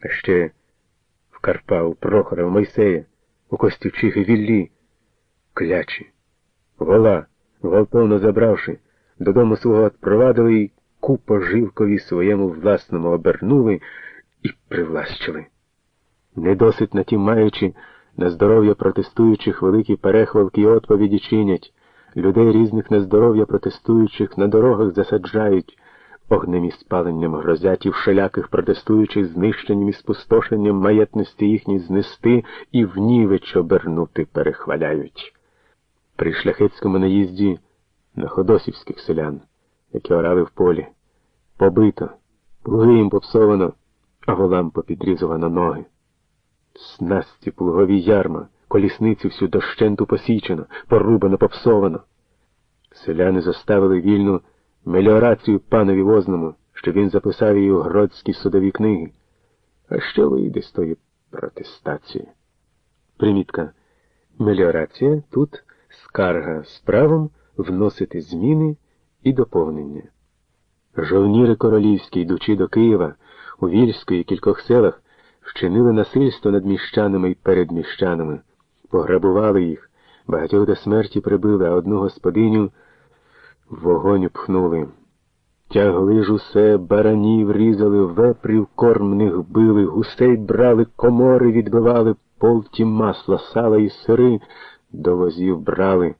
А ще в Карпа, у Прохора, в Мойсея, у Костівчихи Віллі, клячі, вола, гвалтовно забравши, додому свого отпровадили і купо живкові своєму власному обернули і привлащили. Недосить на тім маючи, на здоров'я протестуючих великі перехвалки й отповіді чинять, людей різних на здоров'я протестуючих на дорогах засаджають, огнем і спаленням грозять і вшеляких протестуючих знищенням і спустошенням маєтності їхніх знести і в нівеч обернути перехваляють. При шляхетському наїзді на ходосівських селян, які орали в полі, побито, плуги їм попсовано, а волам попідрізувано ноги. Снасті плугові ярма, колісницю всю дощенту посічено, порубано, попсовано. Селяни заставили вільну меліорацію панові возному, що він записав її у гродські судові книги. А що вийде з тої протестації? Примітка. Меліорація тут скарга з правом вносити зміни і доповнення. Жовніри королівські, йдучи до Києва, у Вільської кількох селах, вчинили насильство над міщанами і перед міщанами, пограбували їх, багатьох до смерті прибили, а одну господиню вогонь пхнули. Тягли ж усе, баранів різали, вепрів кормних били, гусей брали, комори відбивали, полті масла, сала і сири до возів брали.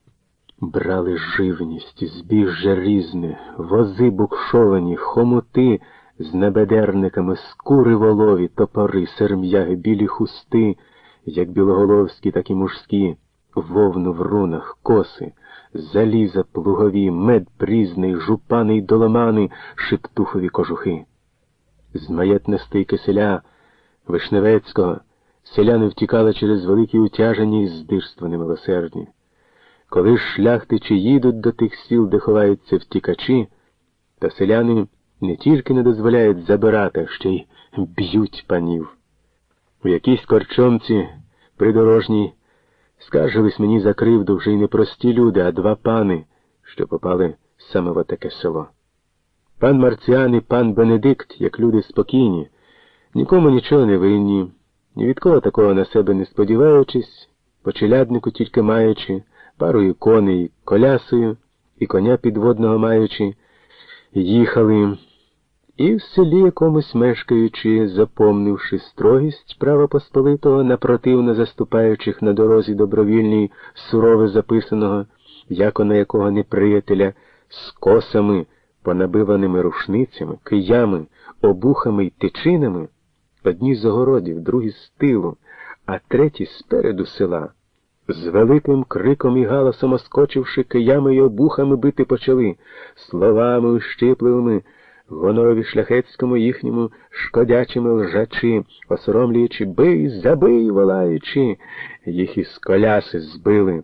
Брали живність, збіжжя різне, вози букшовані, хомути з небедерниками, скури волові, топори, серм'яги, білі хусти, як білоголовські, так і мужські, вовну в рунах, коси, заліза плугові, мед прізний, жупани й доломани, шептухові кожухи. З маєтностей киселя Вишневецького селяни втікали через великі утяжені й здирства немилосердні. Коли ж шляхтичі їдуть до тих сіл, де ховаються втікачі, то селяни не тільки не дозволяють забирати, ще й б'ють панів. У якійсь корчомці придорожній скаржились мені за кривду вже й не прості люди, а два пани, що попали саме в таке село. Пан Марціан і пан Бенедикт, як люди спокійні, нікому нічого не винні, ні від кого такого на себе не сподіваючись, по челяднику тільки маючи, парою коней, колясою і коня підводного маючи, їхали. І в селі якомусь мешкаючи, запомнивши строгість права Посполитого, напротивно заступаючих на дорозі добровільній сурове записаного, яко на якого неприятеля, з косами, понабиваними рушницями, киями, обухами й тичинами, одні з огородів, другі з тилу, а треті спереду села, з великим криком і галасом оскочивши киями й обухами бити почали, словами ущипливими, гонорові шляхетському їхньому шкодячими лжачі, осоромлюючи бий, забий, волаючи, їх із коляси збили.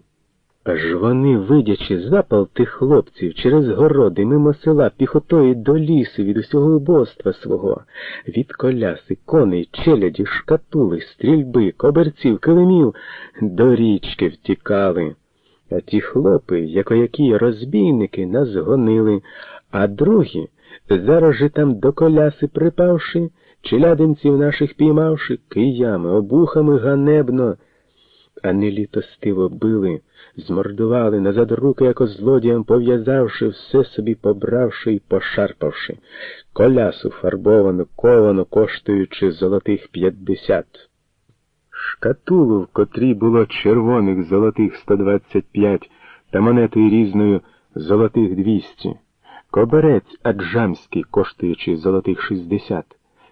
Аж вони, видячи запал тих хлопців через городи, мимо села, піхотою до лісу від усього убоства свого, від коляси, коней, челяді, шкатули, стрільби, коберців, килимів, до річки втікали. А ті хлопи, якоякі розбійники, нас гонили, а другі, зараз же там до коляси припавши, челядинців наших піймавши, киями, обухами ганебно, а не літостиво били, змордували назад руки, як злодіям пов'язавши, все собі побравши і пошарпавши, колясу фарбовану, ковану, коштуючи золотих п'ятдесят. Шкатулу, в котрій було червоних золотих 125 та монетою різною золотих 200. Коберець аджамський, коштуючи золотих 60,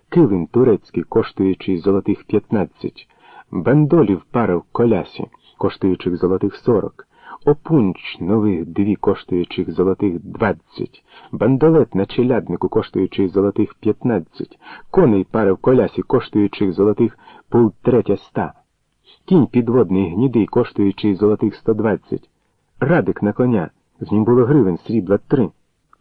килим турецький, коштуючи золотих 15, бандолів пара в колясі, коштуючих золотих 40, опунч нових дві коштуючих золотих 20, бандолет на челяднику, коштуючий золотих 15, коней пара в колясі, коштуючих золотих полтретя ста, кінь підводний гнідий, коштуючий золотих 120, радик на коня, з ним було гривень срібла 3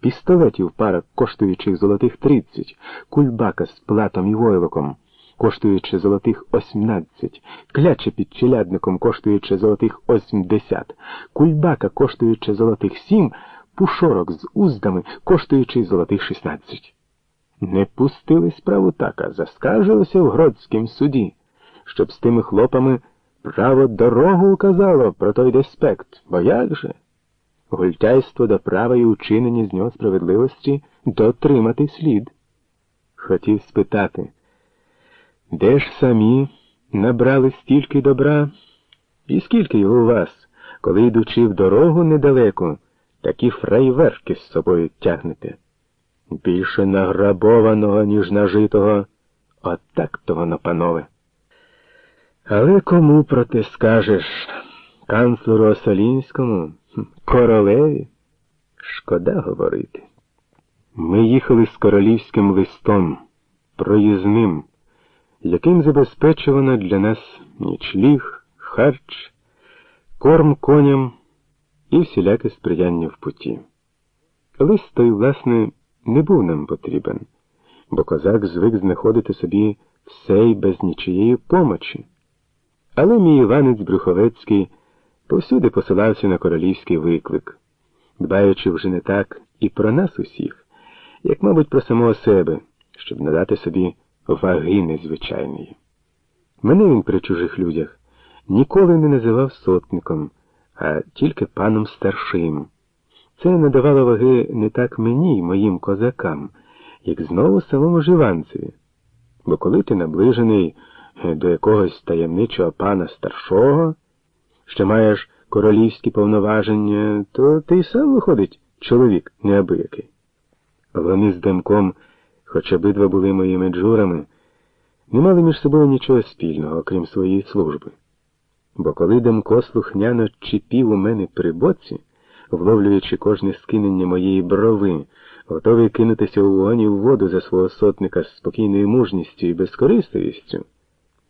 пістолетів пара, коштуючих золотих тридцять, кульбака з платом і войлоком, коштуючи золотих осьмнадцять, кляча під челядником, коштуючи золотих осьмдесят, кульбака, коштуючи золотих сім, пушорок з уздами, коштуючи золотих шістнадцять. Не пустили справу так, а заскаржилися в Гродськім суді, щоб з тими хлопами право дорогу указало про той деспект. Бо як же? Гультяйство до права і учинення з нього справедливості дотримати слід. Хотів спитати, де ж самі набрали стільки добра, і скільки його у вас, коли йдучи в дорогу недалеко, такі фрейверки з собою тягнете? Більше награбованого, ніж нажитого, отак то воно, панове. Але кому про те скажеш? Канцлеру Осолінському, королеві? Шкода говорити. Ми їхали з королівським листом, проїзним, яким забезпечувано для нас нічліг, харч, корм коням і всіляке сприяння в путі. Лист той, власне, не був нам потрібен, бо козак звик знаходити собі все й без нічиєї помочі. Але мій Іванець Брюховецький повсюди посилався на королівський виклик, дбаючи вже не так і про нас усіх, як, мабуть, про самого себе, щоб надати собі ваги незвичайної. Мене він при чужих людях ніколи не називав сотником, а тільки паном старшим. Це надавало ваги не так мені моїм козакам, як знову самому живанцеві. Бо коли ти наближений до якогось таємничого пана старшого, що маєш королівські повноваження, то ти й сам виходить чоловік неабиякий. Вони з Демком, хоч обидва були моїми джурами, не мали між собою нічого спільного, окрім своєї служби. Бо коли Демко слухняно чіпів у мене при боці, вловлюючи кожне скинення моєї брови, готовий кинутися у вогонь і в воду за свого сотника з спокійною мужністю і безкористовістю,